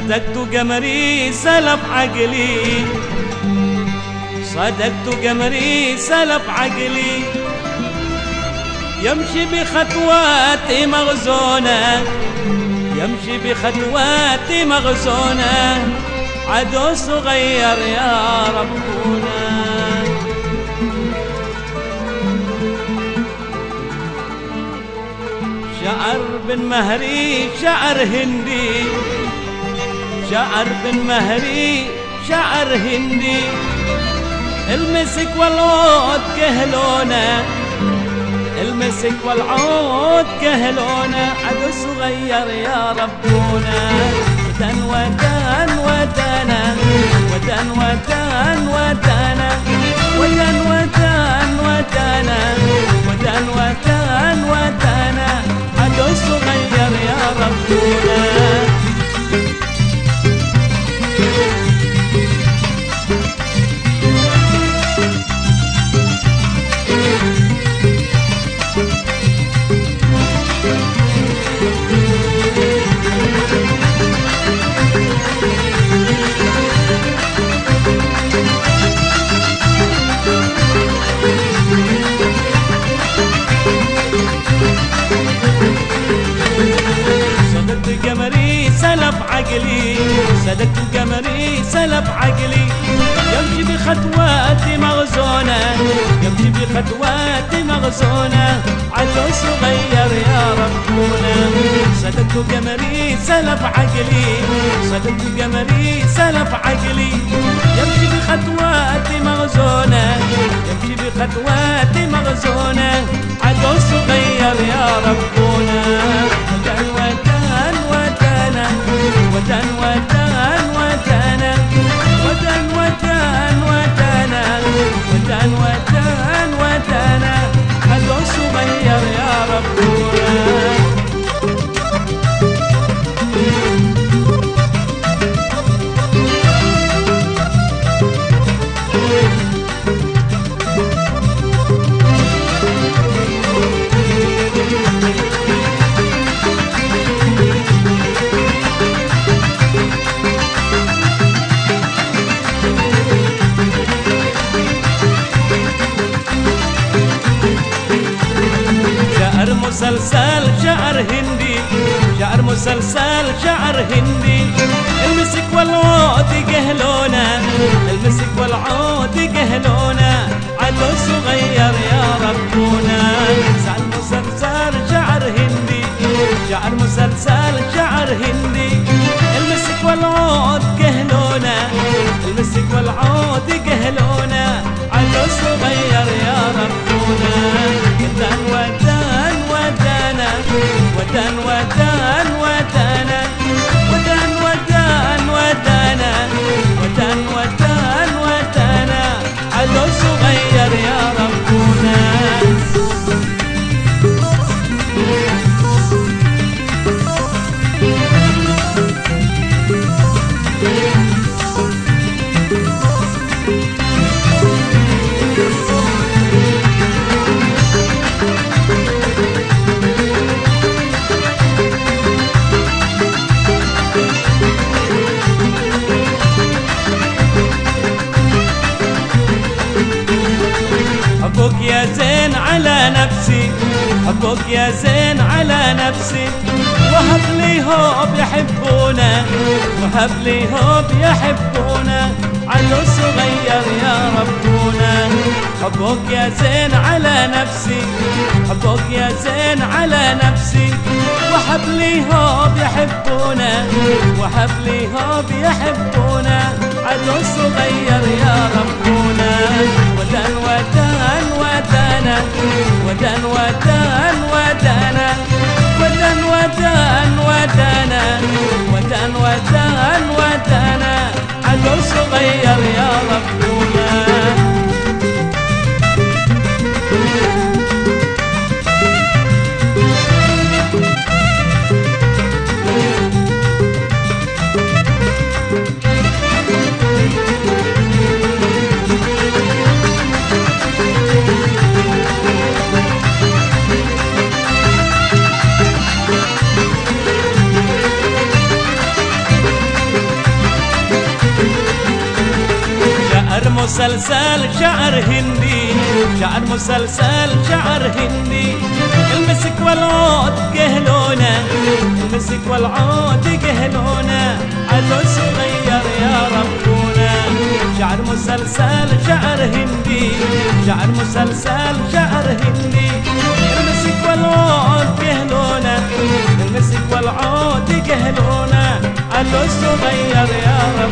صدقت قمري سلب عقلي. صدقت قمري سلب عقلي. يمشي بخطواتي مغزونة. يمشي بخطواتي مغزونة. عدو صغير يا ربنا. شعر بن مهري شعر هندي. شعر بن مهري شعر هندي. المسك والعود كهلونا المسك والعود كهلونا. عدو صغير يا ربونا ودن ودن ودنا ودن ودن عقلي صدقت قمري سلب عقلي. يمشي بخطواتي مغزونة يمشي بخطواتي مغزونة. عدو صغير يا ربنا. صدقت قمري سلب عقلي. صدقت قمري سلب عقلي. يمشي بخطواتي مغزونة يمشي بخطواتي مغزونة. عدو صغير يا ربنا. مسلسل شعر هندي. المسك والعود قهلونا المسك والعود قهلونا عدو صغير يا ربنا. شعر مسلسل شعر هندي شعر مسلسل شعر هندي. المسك والعود قهلونا المسك والعود قهلونا عدو صغير يا ربنا. ودن ودن ودنا ودن ودن نفسي. حبك يا زين على نفسي. وهب لي هوب يحبونا وهب لي هوب يحبونا علو صغير يا ربونا حبك يا زين على نفسي. حبك يا زين على نفسي. وهب لي هوب يحبونا وهب لي هوب يحبونا عدو صغير يا ربونا عدو صغير يا مسلسل شعر هندي شعر مسلسل شعر هندي. المسك والعود قهلونا المسك والعود قهلونا علو صغير يا ربونا شعر مسلسل شعر هندي شعر مسلسل شعر هندي. المسك والعود قهلونا المسك والعود قهلونا علو صغير يا ربونا